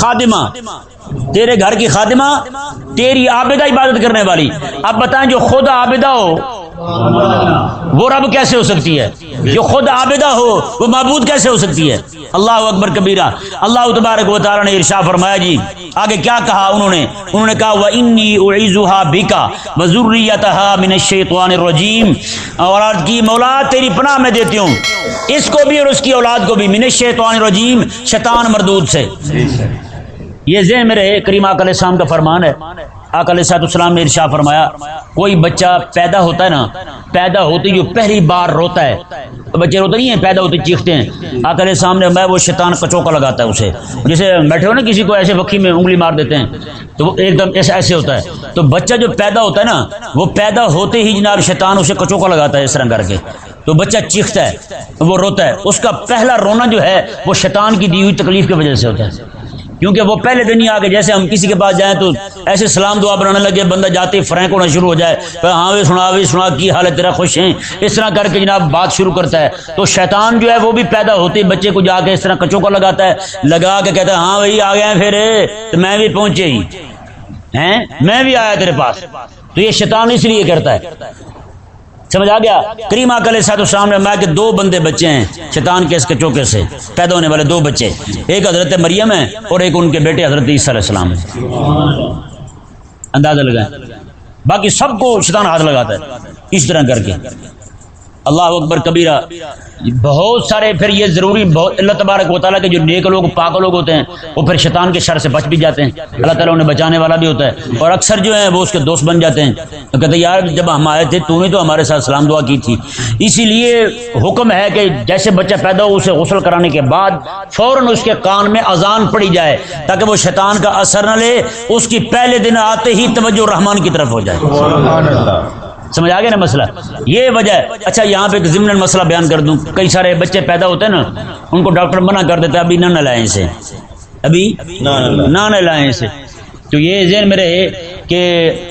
خادمہ، تیرے گھر کی خادمہ، تیری عابدہ عبادت کرنے والی۔ اب بتائیں، جو خود عابدہ ہو، وہ رب کیسے ہو سکتی ہے؟ جو خود عابدہ ہو وہ معبود کیسے ہو سکتی ہے؟ اللہ اکبر کبیرہ اللہ تبارک و تعالی نے ارشاد فرمایا جی آگے کیا کہا انہوں نے؟ انہوں نے کہا وانی اعیذھا بکا وذریتھا من الشیطان الرجیم اور عرض کی مولا تیری پناہ میں دیتی ہوں۔ اس کو بھی اور اس کی اولاد کو بھی من الشیطان الرجیم شیطان مردود سے۔ یہ ذہن میں رہے کریم علیہ السلام کا فرمان ہے۔ آقا علیہ صاحب السلام نے ارشاد فرمایا، کوئی بچہ پیدا ہوتا ہے نا، پیدا ہوتے جو پہلی بار روتا ہے۔ بچے روتے نہیں ہیں، پیدا ہوتے چیختے ہیں۔ آقا علیہ السلام نے میں وہ شیطان کچوکا لگاتا ہے اسے۔ جیسے بیٹھے ہو نا، کسی کو ایسے وقی میں انگلی مار دیتے ہیں، تو وہ ایک دم ایسے ایسے ہوتا ہے۔ تو بچہ جو پیدا ہوتا ہے نا، وہ پیدا ہوتے ہی جناب شیطان اسے کچوکا لگاتا ہے اس طرح کر کے۔ تو بچہ چیختا ہے، وہ روتا ہے۔ اس کا پہلا رونا جو ہے، وہ شیطان کی دی ہوئی تکلیف کی وجہ سے ہوتا ہے۔ کیونکہ وہ پہلے دن ہی آ کے جیسے ہم کسی کے پاس جائیں تو ایسے سلام دعا بنانے لگے، بندہ جاتے ہی فرینک ہونا شروع ہو جائے، پھر ہاں بھی سنا بھی سنا، کی حالت تیرا خوش ہیں؟ اس طرح کر کے جناب بات شروع کرتا ہے۔ تو شیطان جو ہے وہ بھی پیدا ہوتے بچے کو جا کے اس طرح کچوں کا لگاتا ہے۔ لگا کے کہتا ہے ہاں بھائی آ گئے ہیں پھر، تو میں بھی پہنچے ہی۔ ہیں؟ میں بھی آیا تیرے پاس۔ تو یہ شیطان اس لیے کرتا ہے۔ سمجھ آ گیا؟ کریم آکل سات السلام نے میں کہ دو بندے بچے ہیں، شیطان کے اس کے چوکے سے، پیدا ہونے والے دو بچے۔ ایک حضرت مریم ہے اور ایک ان کے بیٹے حضرت عیسیٰ علیہ السلام ہے اندازہ لگائیں۔ باقی سب کو شیطان ہاتھ لگاتا ہے، اس طرح کر کے۔ اللہ اکبر کبیرہ، بہت سارے پھر یہ ضروری بہت اللہ تبارک و تعالیٰ کے جو نیک لوگ، پاک لوگ ہوتے ہیں، وہ پھر شیطان کے شر سے بچ بھی جاتے ہیں۔ اللہ تعالیٰ انہیں بچانے والا بھی ہوتا ہے۔ اور اکثر جو ہیں، وہ اس کے دوست بن جاتے ہیں۔ تو کہتے ہیں، یار، جب ہم آئے تھے، تو نے تو ہمارے ساتھ سلام دعا کی تھی۔ اسی لیے حکم ہے کہ جیسے بچہ پیدا ہو، اسے غسل کرانے کے بعد فوراً اس کے کان میں اذان پڑی جائے، تاکہ وہ شیطان کا اثر نہ لے، اس کی پہلے دن آتے ہی توجہ رحمان کی طرف ہو جائے۔ اللہ۔ سمجھ آ گیا نا مسئلہ؟ یہ وجہ ہے۔ اچھا یہاں پہ ایک ضمن مسئلہ بیان کر دوں۔ کئی سارے بچے پیدا ہوتے ہیں نا ان کو ڈاکٹر منع کر دیتا ہے ابھی نہ نہ لائیں اسے۔ ابھی نہ نہ لائیں اسے۔ تو یہ ذہن میں رہے کہ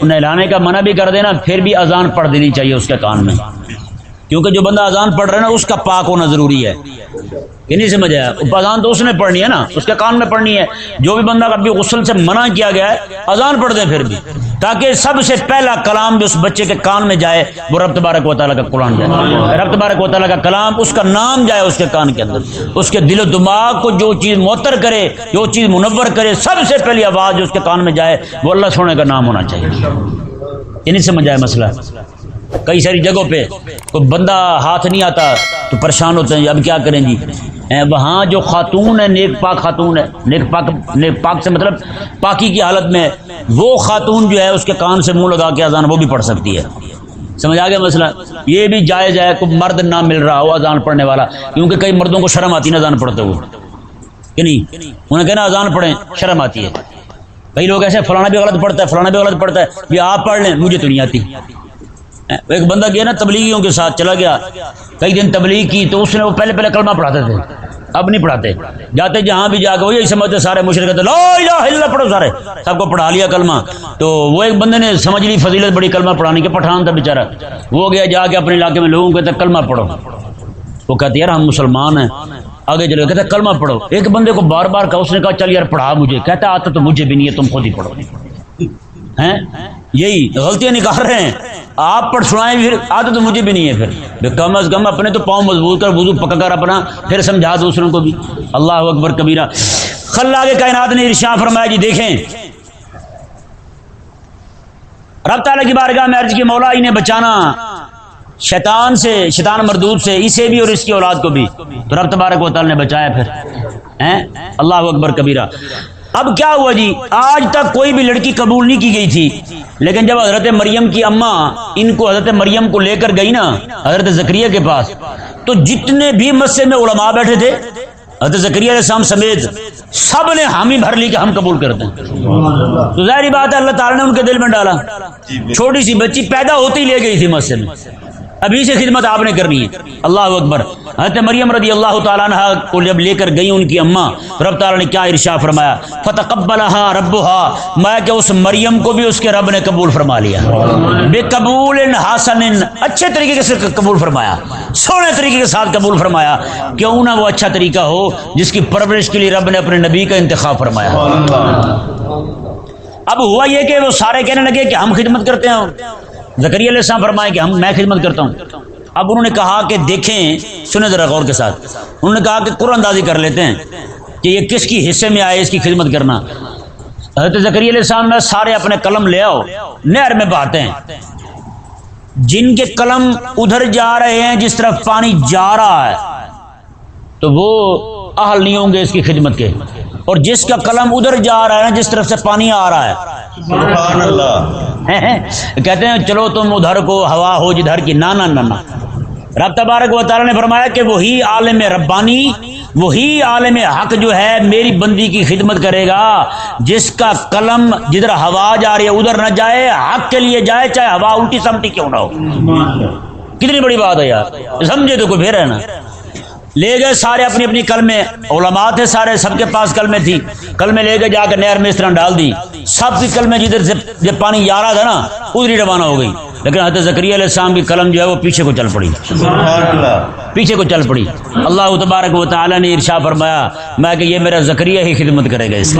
نہلانے کا منع بھی کر دینا پھر بھی اذان پڑھ دینی چاہیے اس کے کان میں۔ کیونکہ جو بندہ اذان پڑھ رہا ہے نا، اس کا پاک ہونا ضروری ہے۔ یہ نہیں سمجھ آیا اذان تو اس نے پڑھنی ہے نا، اس کے کان میں پڑھنی ہے۔ جو بھی بندہ کبھی غسل سے منع کیا گیا ہے، اذان پڑھ دیں پھر بھی۔ تاکہ سب سے پہلا کلام بھی اس بچے کے کان میں جائے، وہ رب تبارک و تعالیٰ کا قرآن جائے۔ رب تبارک و تعالیٰ کا کلام، اس کا نام جائے اس کے کان کے اندر۔ اس کے دل و دماغ کو جو چیز معطر کرے، جو چیز منور کرے، سب سے پہلی آواز جو اس کے کان میں جائے، وہ اللہ سونے کا نام ہونا چاہیے۔ یہ نہیں سمجھ آیا مسئلہ۔ کئی ساری جگہوں پہ تو بندہ ہاتھ نہیں آتا تو پریشان ہوتے ہیں، اب کیا کریں جی؟ وہاں جو خاتون ہے، نیک پاک خاتون ہے۔ نیک پاک نیک پاک سے مطلب پاکی کی حالت میں وہ خاتون جو ہے، اس کے کان سے منہ لگا کے اذان وہ بھی پڑھ سکتی ہے۔ سمجھ آ گیا مسئلہ؟ یہ بھی جائز ہے، کوئی مرد نہ مل رہا ہو اذان پڑھنے والا، کیونکہ کئی مردوں کو شرم آتی ہے نا اذان پڑھتے ہوئے۔ کہ نہیں؟ انہیں کہنا اذان پڑھیں، شرم آتی ہے۔ کئی لوگ ایسے فلانا بھی غلط پڑھتا ہے، فلانا بھی غلط پڑھتا ہے، یہ آپ پڑھ لیں، مجھے تو نہیں آتی۔ ایک بندہ گیا نا تبلیغیوں کے ساتھ، چلا گیا۔ کئی دن تبلیغ کی تو اس نے وہ پہلے پہلے کلمہ پڑھاتے تھے۔ اب نہیں پڑھاتے۔ جاتے جہاں بھی جا کے وہ یہی سمجھتے سارے مشرق لا الہ الا پڑھو سارے۔ سب کو پڑھا لیا کلمہ۔ تو وہ ایک بندے نے سمجھ لی فضیلت بڑی کلمہ پڑھانے کے، پٹھان تھا بیچارہ۔ وہ گیا جا کے اپنے علاقے میں، لوگوں کو کلمہ پڑھو۔ وہ کہتے یار ہم مسلمان ہیں۔ آگے چلے کہتے کلمہ پڑھو۔ ایک بندے کو بار بار کہا، اس نے کہا، چل یار، پڑھا مجھے۔ کہتا، آتا تو مجھے بھی نہیں ہے، تم خود ہی پڑھو۔ ہیں؟ یہی غلطیاں نکال رہے ہیں۔ آپ پر سنائیں پھر آتے تو مجھے بھی نہیں ہے پھر۔ کم از کم اپنے تو پاؤں مضبوط کر، وضو پکا کر اپنا، پھر سمجھا دوسروں کو بھی۔ اللہ اکبر کبیرہ۔ خلا کے کائنات نے ارشا فرمایا جی دیکھیں۔ رب تعالیٰ کی بارگاہ میں عرض کی، مولا انہیں بچانا۔ شیطان سے، شیطان مردود سے، اسے بھی اور اس کی اولاد کو بھی۔ تو رب تبارک و تعالیٰ نے بچایا پھر۔ اللہ اکبر کبیرہ۔ اب کیا ہوا جی؟ آج تک کوئی بھی لڑکی قبول نہیں کی گئی تھی۔ لیکن جب حضرت مریم کی اماں ان کو حضرت مریم کو لے کر گئی نا حضرت زکریہ کے پاس تو جتنے بھی مسجد میں علماء بیٹھے تھے حضرت زکریہ علیہ السلام سمیت سب نے حامی بھر لی کہ ہم قبول کرتے ہیں تو ظاہری بات ہے اللہ تعالیٰ نے ان کے دل میں ڈالا۔ چھوٹی سی بچی پیدا ہوتی لے گئی تھی مسجد میں۔ ابھی سے خدمت آپ نے کرنی ہے۔ اللہ اکبر۔ حضرت مریم رضی اللہ تعالیٰ عنہ کو جب لے کر گئی ان کی اماں رب تعالیٰ نے کیا ارشا فرمایا؟ فتقبلہا ربہا میں کہ اس مریم کو بھی اس کے رب نے قبول فرما لیا۔ بے قبول حسن۔ اچھے طریقے سے قبول فرمایا۔ سونے طریقے کے ساتھ قبول فرمایا۔ کیوں نہ وہ اچھا طریقہ ہو جس کی پرورش کے لیے رب نے اپنے نبی کا انتخاب فرمایا۔ اب ہوا یہ کہ وہ سارے کہنے لگے کہ ہم خدمت کرتے ہیں۔ زکری علیہ السلام فرمائے کہ ہم میں خدمت کرتا ہوں۔ اب انہوں نے کہا کہ دیکھیں، سنیں ذرا غور کے ساتھ۔ انہوں نے کہا کہ قرآن اندازی کر لیتے ہیں کہ یہ کس کی حصے میں آئے، اس کی خدمت کرنا۔ حضرت زکری علیہ السلام میں سارے اپنے قلم لے آؤ، نہر میں بہاتے ہیں۔ جن کے قلم ادھر جا رہے ہیں، جس طرف پانی جا رہا ہے، تو وہ اہل نہیں ہوں گے اس کی خدمت کے۔ اور جس کا قلم ادھر جا رہا ہے، جس طرف سے پانی آ رہا ہے۔ سبحان اللہ۔ کہتے ہیں چلو تم ادھر کو ہوا ہو جدھر کی نانا نانا۔ رب تبارک و تعالیٰ نے فرمایا کہ وہی عالم ربانی وہی عالم حق جو ہے میری بندی کی خدمت کرے گا۔ جس کا قلم جدھر ہوا جا رہی ہے ادھر نہ جائے حق کے لیے جائے چاہے ہوا الٹی سمٹی کیوں نہ ہو۔ کتنی بڑی بات ہے یار۔ سمجھے تو کوئی پھر ہے نا۔ لے گئے سارے اپنی اپنی کلمے علماء تھے سارے، سب کے پاس کلمے تھی۔ کلمے لے کے جا کے نہر میں اس طرح ڈال دی۔ سب کی کلمے جدھر سے جب پانی یارہ رہا تھا نا، ادھر ہی روانہ ہو گئی۔ لیکن حضرت زکری علیہ السلام کی قلم جو ہے وہ پیچھے کو چل پڑی۔ پیچھے کو چل پڑی۔ اللہ تبارک و تعالیٰ نے ارشا فرمایا میں کہ یہ میرا زکریہ ہی خدمت کرے گا اس کی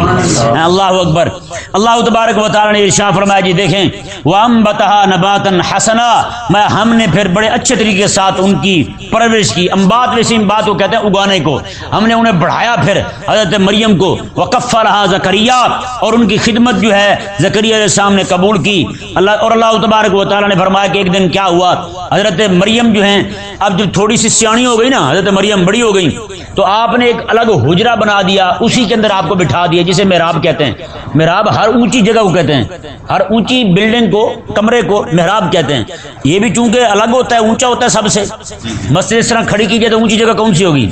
اللہ اکبر۔ اللہ تبارک و تعالیٰ نے ارشا فرمایا جی دیکھیں وہ ام بتہا نباتن حسنا۔ میں ہم نے پھر بڑے اچھے طریقے کے ساتھ ان کی پرورش کی۔ امبات ویسی امبات کو کہتے ہیں اگانے کو۔ ہم نے انہیں بڑھایا پھر حضرت مریم کو۔ وقف رہا زکریہ اور ان کی خدمت جو ہے زکریہ علیہ السلام نے قبول کی۔ اللہ اور اللہ تبارک و تعالیٰ نے فرمایا کہ ایک دن کیا ہوا؟ حضرت مریم جو ہیں، اب جب تھوڑی سی سیانی ہو گئی نا، حضرت مریم بڑی ہو گئی تو آپ نے ایک الگ حجرا بنا دیا، اسی کے اندر آپ کو بٹھا دیا، جسے محراب کہتے ہیں۔ محراب ہر اونچی جگہ کو کہتے ہیں، ہر اونچی بلڈنگ کو، کمرے کو محراب کہتے ہیں۔ یہ بھی چونکہ الگ ہوتا ہے، اونچا ہوتا ہے سب سے۔ مسجد اس طرح کھڑی کی جائے تو اونچی جگہ کون سی ہوگی؟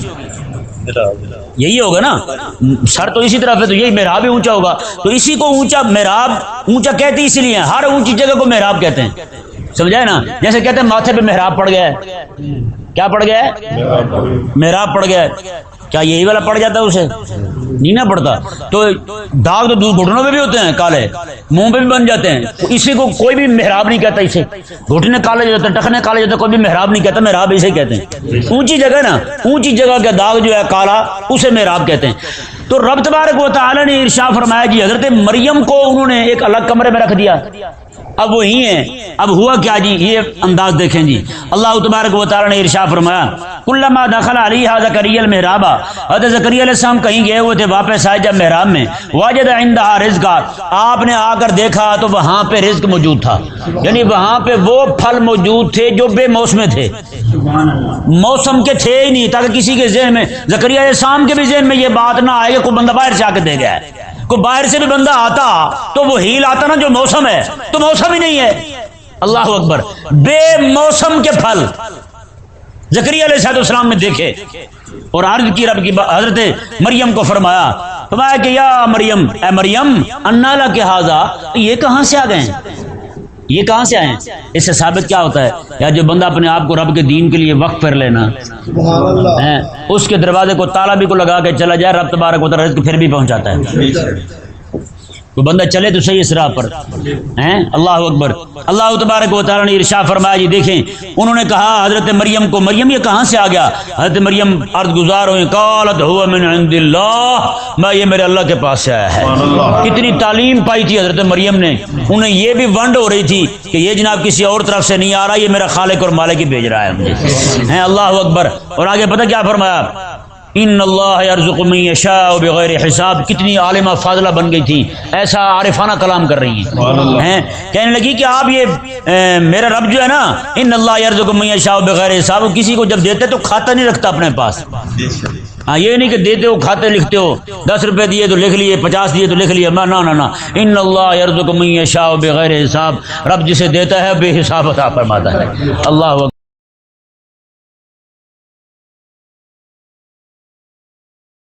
یہی ہوگا نا؟ سر تو اسی طرف ہے تو یہی محراب ہی اونچا ہوگا۔ تو اسی کو اونچا محراب اونچا کہتے اسی لیے ہر اونچی جگہ کو محراب کہتے ہیں۔ سمجھائے نا؟ جیسے کہتے ہیں ماتھے پہ محراب پڑ گیا ہے۔ کیا پڑ گیا ہے؟ محراب پڑ گیا ہے۔ کیا یہی والا پڑ جاتا ہے اسے؟ نہیں نہ پڑتا۔ تو داغ تو گھٹنوں پہ بھی ہوتے ہیں، کالے۔ منہ پہ بھی بن جاتے ہیں۔ اسی کو کوئی بھی محراب نہیں کہتا اسے۔ گھٹنے کالے جاتے ہیں ٹخنے کالے جاتے ہیں، کوئی بھی محراب نہیں کہتا، محراب اسے کہتے ہیں۔ اونچی جگہ نا، اونچی جگہ کا داغ جو ہے، کالا، اسے محراب کہتے ہیں۔ تو رب تبارک و تعالی نے ارشا فرمایا جی حضرت مریم کو انہوں نے ایک الگ کمرے میں رکھ دیا۔ اب وہی ہیں۔ اب ہوا کیا جی؟ یہ انداز دیکھیں جی۔ اللہ تبارک و تعالی نے ارشا فرمایا، کلما دخل علیہ زکری المحراب۔ حضرت علیہ السلام کہیں گئے ہوئے تھے واپس آئے جب محراب میں۔ واجد عندها رزقا۔ آپ نے آ کر دیکھا تو وہاں پہ رزق موجود تھا۔ یعنی وہاں پہ وہ پھل موجود تھے جو بے موسم تھے۔ موسم کے تھے ہی نہیں، تاکہ کسی کے ذہن میں زکری علیہ السلام کے بھی ذہن میں یہ بات نہ آئے کہ کوئی بندہ باہر سے آ کے دے گیا ہے۔ کوئی باہر سے بھی بندہ آتا تو وہ ہیل آتا نا جو موسم ہے، تو موسم ہی نہیں ہے۔ اللہ اکبر۔ بے موسم کے پھل۔ زکری علیہ صاحب السلام نے دیکھے۔ اور عرض کی رب کی حضرت مریم کو فرمایا فرمایا کہ یا مریم، اے مریم، انا کے حاضا یہ کہاں سے آ گئے ہیں؟ یہ کہاں سے آئے ہیں؟ اس سے ثابت کیا ہوتا ہے؟ یا جو بندہ اپنے آپ کو رب کے دین کے لیے وقف کر لینا۔ ہے اس کے دروازے کو تالا بھی کو لگا کے چلا جائے رب تبارک و تعالی پھر بھی پہنچاتا ہے۔ تو بندہ چلے تو صحیح اس راہ پر۔ ہیں؟ اللہ اکبر۔ اللہ تبارک و تعالی نے ارشا فرمایا جی دیکھیں، انہوں نے کہا، حضرت مریم کو، مریم یہ کہاں سے آ گیا؟ حضرت مریم ارد گزار ہوئے، قالت هو من عند اللہ، میں یہ میرے اللہ کے پاس سے آیا ہے۔ کتنی تعلیم پائی تھی حضرت مریم نے۔ انہیں یہ بھی ونڈ ہو رہی تھی کہ یہ جناب کسی اور طرف سے نہیں آ رہا، یہ میرا خالق اور مالک ہی بھیج رہا ہے مجھے۔ ہیں؟ اللہ اکبر۔ اور آگے پتہ کیا فرمایا؟ ان اللہ من یشاء بغیر حساب۔ کتنی عالمہ فاضلہ بن گئی تھی ایسا عارفانہ کلام کر رہی۔ ہیں۔ ہیں؟ کہنے لگی کہ آپ یہ میرا رب جو ہے نا ان اللہ یرزق من یشاء بغیر حساب کسی کو جب دیتے تو کھاتا نہیں رکھتا اپنے پاس۔ ہاں یہ نہیں کہ دیتے ہو کھاتے لکھتے ہو دس روپے دیے تو لکھ لیے پچاس دیے تو لکھ لیے نہ نہ نہ۔ ان اللہ یرزق من یشاء بغیر حساب۔ رب جسے دیتا ہے بے حساب عطا فرماتا ہے۔ اللہ